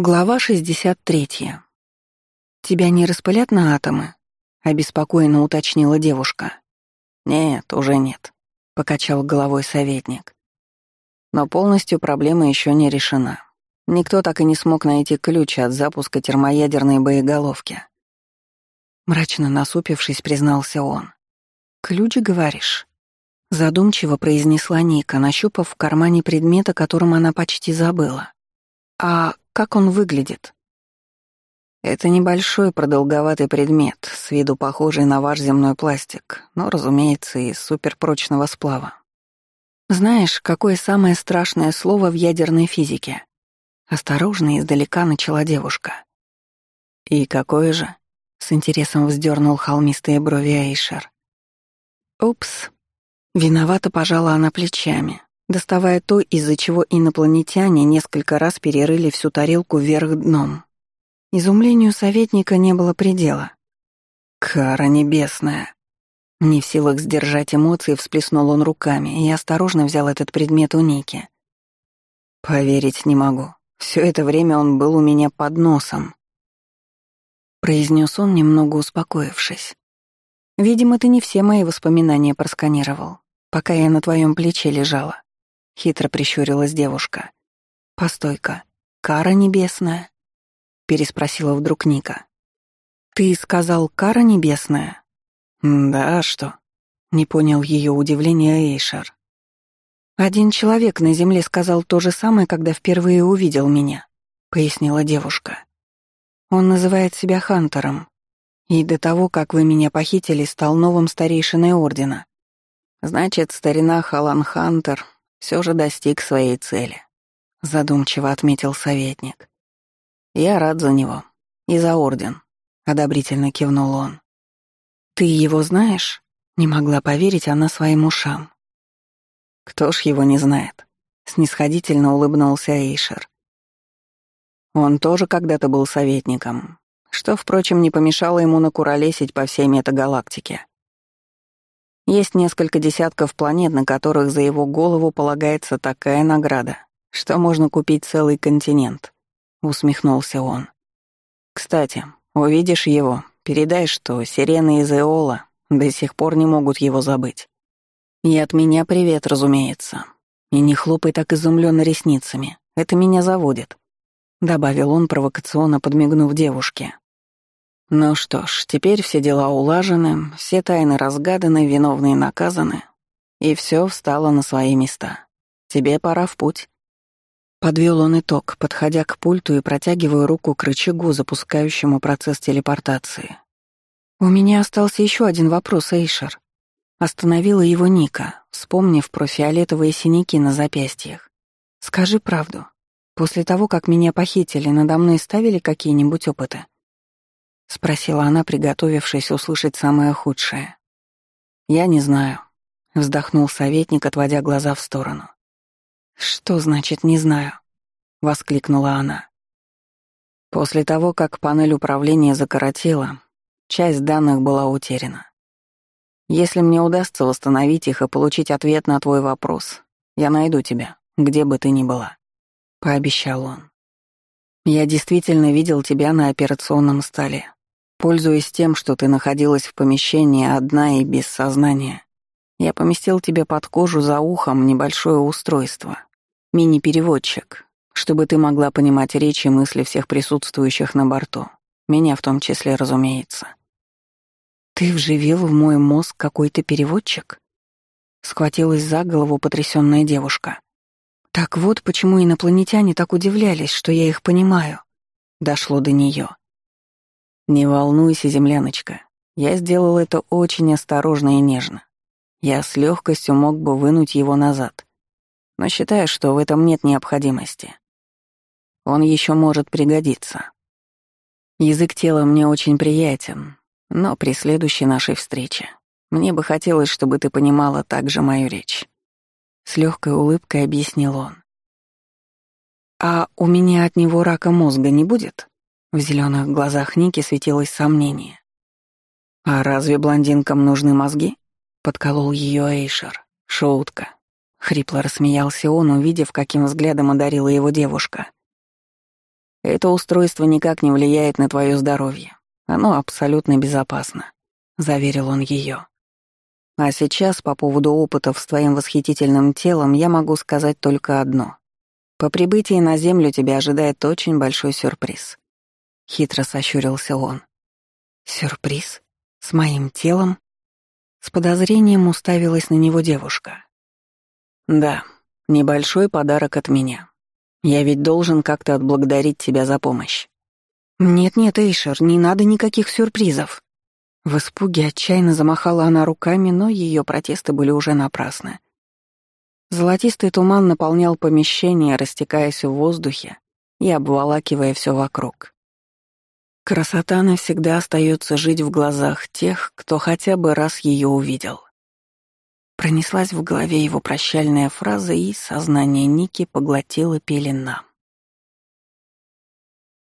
Глава 63. «Тебя не распылят на атомы?» — обеспокоенно уточнила девушка. «Нет, уже нет», — покачал головой советник. Но полностью проблема еще не решена. Никто так и не смог найти ключ от запуска термоядерной боеголовки. Мрачно насупившись, признался он. «Ключ, говоришь?» Задумчиво произнесла Ника, нащупав в кармане предмет, о котором она почти забыла. «А как он выглядит?» Это небольшой продолговатый предмет, с виду похожий на ваш земной пластик, но, разумеется, из суперпрочного сплава. Знаешь, какое самое страшное слово в ядерной физике? Осторожно издалека начала девушка. И какое же? С интересом вздернул холмистые брови Эйшер. Упс. Виновато пожала она плечами, доставая то, из-за чего инопланетяне несколько раз перерыли всю тарелку вверх дном. Изумлению советника не было предела. «Кара небесная!» Не в силах сдержать эмоции, всплеснул он руками и осторожно взял этот предмет у Ники. «Поверить не могу. Все это время он был у меня под носом», — произнес он, немного успокоившись. «Видимо, ты не все мои воспоминания просканировал, пока я на твоем плече лежала. Хитро прищурилась девушка. «Постой-ка, кара небесная?» Переспросила вдруг Ника. «Ты сказал кара небесная?» «Да, а что?» Не понял ее удивления Эйшер. «Один человек на земле сказал то же самое, когда впервые увидел меня», — пояснила девушка. «Он называет себя Хантером, и до того, как вы меня похитили, стал новым старейшиной Ордена. Значит, старина Халан Хантер все же достиг своей цели», — задумчиво отметил советник. «Я рад за него. И за орден», — одобрительно кивнул он. «Ты его знаешь?» — не могла поверить она своим ушам. «Кто ж его не знает?» — снисходительно улыбнулся Эйшер. Он тоже когда-то был советником, что, впрочем, не помешало ему накуролесить по всей метагалактике. Есть несколько десятков планет, на которых за его голову полагается такая награда, что можно купить целый континент», — усмехнулся он. «Кстати, увидишь его, передай, что сирены из Эола до сих пор не могут его забыть. И от меня привет, разумеется. И не хлопай так изумленно ресницами, это меня заводит», — добавил он, провокационно подмигнув девушке. Ну что ж, теперь все дела улажены, все тайны разгаданы, виновные наказаны, и все встало на свои места. Тебе пора в путь. Подвел он итог, подходя к пульту и протягивая руку к рычагу, запускающему процесс телепортации. «У меня остался еще один вопрос, Эйшер». Остановила его Ника, вспомнив про фиолетовые синяки на запястьях. «Скажи правду. После того, как меня похитили, надо мной ставили какие-нибудь опыты?» — спросила она, приготовившись услышать самое худшее. «Я не знаю», — вздохнул советник, отводя глаза в сторону. «Что значит «не знаю»?» — воскликнула она. После того, как панель управления закоротила, часть данных была утеряна. Если мне удастся восстановить их и получить ответ на твой вопрос, я найду тебя, где бы ты ни была», — пообещал он. «Я действительно видел тебя на операционном столе. Пользуясь тем, что ты находилась в помещении одна и без сознания, я поместил тебе под кожу за ухом небольшое устройство, мини-переводчик, чтобы ты могла понимать речи и мысли всех присутствующих на борту, меня в том числе, разумеется. «Ты вживил в мой мозг какой-то переводчик?» Схватилась за голову потрясённая девушка. «Так вот, почему инопланетяне так удивлялись, что я их понимаю». Дошло до неё. «Не волнуйся, земляночка. Я сделал это очень осторожно и нежно. Я с легкостью мог бы вынуть его назад. Но считаю, что в этом нет необходимости. Он еще может пригодиться. Язык тела мне очень приятен, но при следующей нашей встрече мне бы хотелось, чтобы ты понимала также мою речь». С легкой улыбкой объяснил он. «А у меня от него рака мозга не будет?» В зеленых глазах Ники светилось сомнение. «А разве блондинкам нужны мозги?» — подколол ее Эйшер. «Шутка». Хрипло рассмеялся он, увидев, каким взглядом одарила его девушка. Это устройство никак не влияет на твое здоровье. Оно абсолютно безопасно», — заверил он ее. «А сейчас по поводу опытов с твоим восхитительным телом я могу сказать только одно. По прибытии на Землю тебя ожидает очень большой сюрприз». Хитро сощурился он. «Сюрприз? С моим телом?» С подозрением уставилась на него девушка. «Да, небольшой подарок от меня. Я ведь должен как-то отблагодарить тебя за помощь». «Нет-нет, Эйшер, не надо никаких сюрпризов». В испуге отчаянно замахала она руками, но ее протесты были уже напрасны. Золотистый туман наполнял помещение, растекаясь в воздухе и обволакивая все вокруг. Красота навсегда остается жить в глазах тех, кто хотя бы раз ее увидел. Пронеслась в голове его прощальная фраза, и сознание Ники поглотила пелена.